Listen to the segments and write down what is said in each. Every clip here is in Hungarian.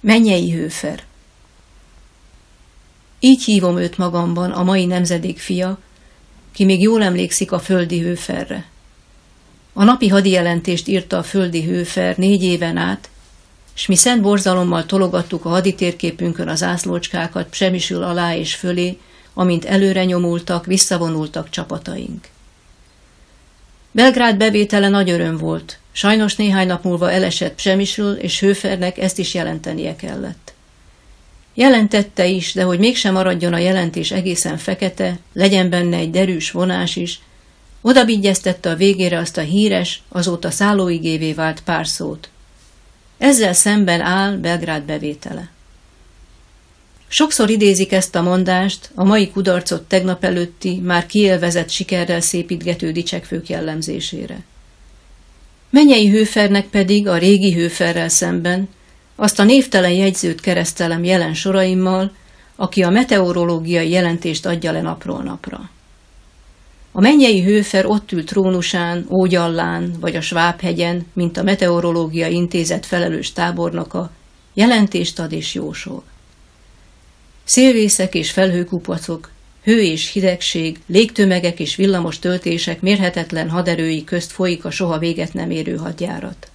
Mennyei hőfer. Így hívom őt magamban, a mai nemzedék fia, ki még jól emlékszik a földi hőferre. A napi hadijelentést írta a földi hőfer négy éven át, s mi szent borzalommal tologattuk a haditérképünkön az ászlócskákat Psemisül alá és fölé, amint előre nyomultak, visszavonultak csapataink. Belgrád bevétele nagy öröm volt, sajnos néhány nap múlva elesett Psemisül, és Hőfernek ezt is jelentenie kellett. Jelentette is, de hogy mégsem maradjon a jelentés egészen fekete, legyen benne egy derűs vonás is, oda a végére azt a híres, azóta szállóigévé vált pár szót. Ezzel szemben áll Belgrád bevétele. Sokszor idézik ezt a mondást, a mai kudarcot tegnap előtti, már kielvezett sikerrel szépítgető dicsekfők jellemzésére. Menyei hőfernek pedig a régi hőferrel szemben azt a névtelen jegyzőt keresztelem jelen soraimmal, aki a meteorológiai jelentést adja le napról napra. A mennyei hőfer ott ült trónusán, Ógyallán vagy a Svábhegyen, mint a Meteorológia Intézet felelős tábornoka, jelentést ad és jósol. Szélvészek és felhőkupacok, hő és hidegség, légtömegek és villamos töltések mérhetetlen haderői közt folyik a soha véget nem érő hadjárat.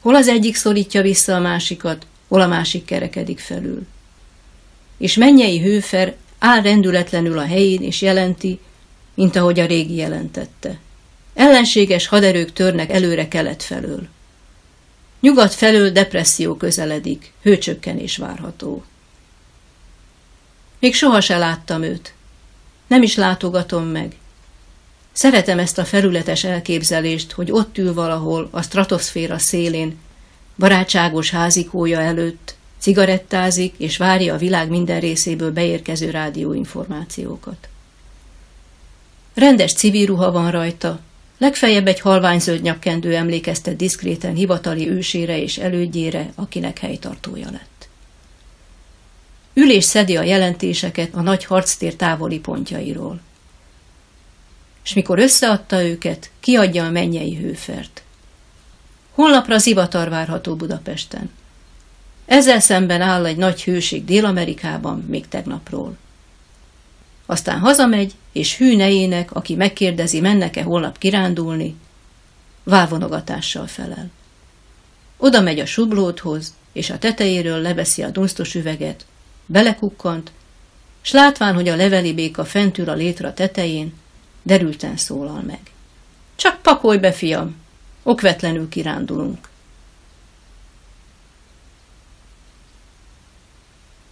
Hol az egyik szorítja vissza a másikat, hol a másik kerekedik felül. És mennyei hőfer áll rendületlenül a helyén és jelenti, mint ahogy a régi jelentette. Ellenséges haderők törnek előre kelet felől. Nyugat felől depresszió közeledik, hőcsökkenés várható. Még soha se láttam őt. Nem is látogatom meg. Szeretem ezt a felületes elképzelést, hogy ott ül valahol a stratoszféra szélén, barátságos házikója előtt, cigarettázik és várja a világ minden részéből beérkező rádióinformációkat. Rendes civil ruha van rajta, legfeljebb egy halványzöld nyakkendő emlékeztet diszkréten hivatali ősére és elődjére, akinek helytartója lett. Ülés szedi a jelentéseket a nagy harctér távoli pontjairól. És mikor összeadta őket, kiadja a mennyei hőfert. Holnapra zivatar várható Budapesten. Ezzel szemben áll egy nagy hőség Dél-Amerikában még tegnapról. Aztán hazamegy, és hű nejének, aki megkérdezi, mennek-e holnap kirándulni, válvonogatással felel. Oda megy a sublóthoz, és a tetejéről leveszi a dunsztos üveget, belekukkant, s látván, hogy a leveli béka fent ül a létra tetején, derülten szólal meg. Csak pakolj be, fiam, okvetlenül kirándulunk.